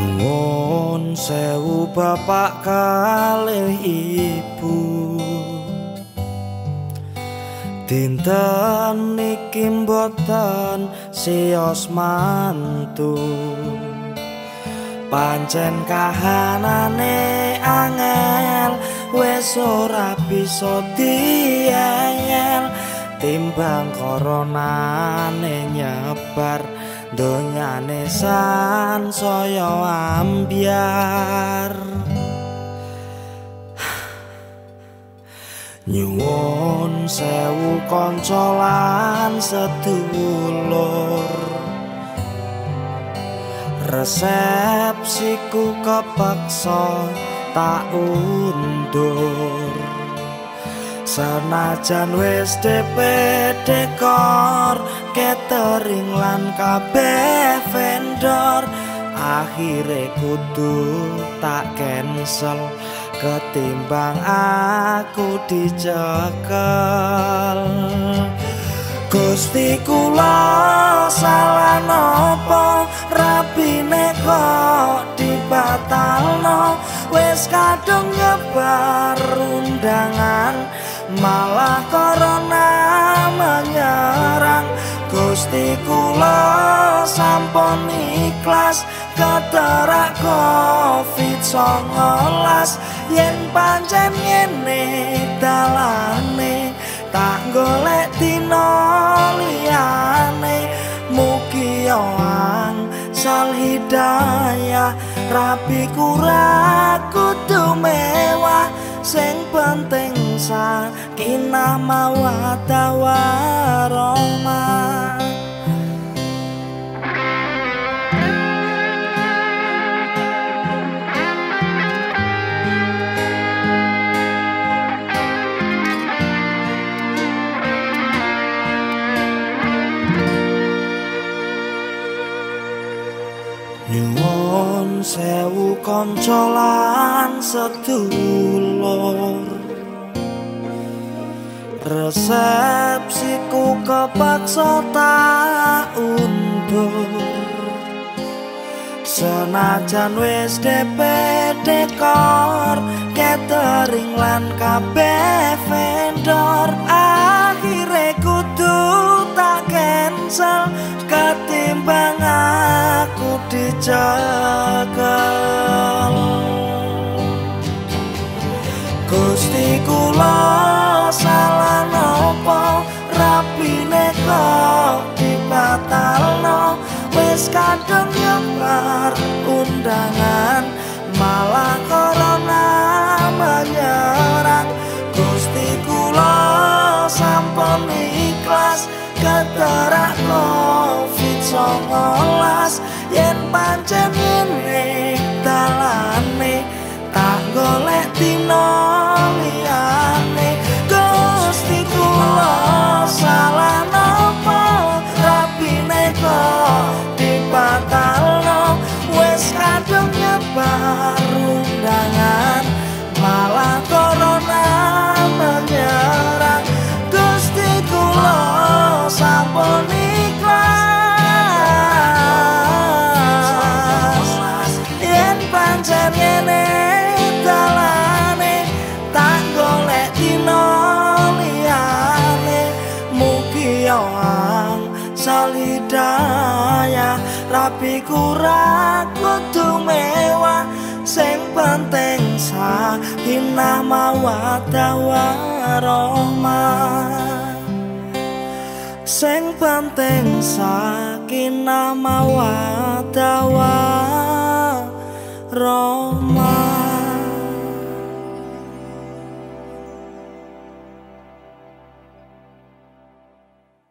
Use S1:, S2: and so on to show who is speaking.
S1: Nyuwun sewu bapak kalih ibu. Dinten niki mboten sios mantu. Pancen kahanane angel wis ora bisa diengel timbang koronane nyebar donyane san saya ambiar nyuwun sewu kanca sedulur. Resepsiku kepaksa tak undur. Senajan wis DP dekor catering lan kabeh vendor. Akhire kudu tak cancel ketimbang aku dicekel. Gusti kula salah nopo? Rapine kok dibatalno? Wis kadung nyebar undangan malah corona menyerang Gusti kula sampun ikhlas keterak covid songolas. Yen pancen ngene dalane tak golek dino liyane. Mugi yoang sal hidayah rapi kuraku kudu mewah. Sing penting sakinah mawaddah warahmah Nyuwun sewu kanca lan sedulur. Resepsiku kepaksa tak undur. Senajan wis DP dekor Catering lan kabeh vendor. Akhire dijagal Gusti kula salah nopo rapine kok dibatalno wis kadung nyebar undangan malah corona menyerang. Gusti kula sampun ikhlas keterak pancen ini dalane iku ra kudu mewah sing penting sa hina mawadawaroma sing penting sa kinama wadawaroma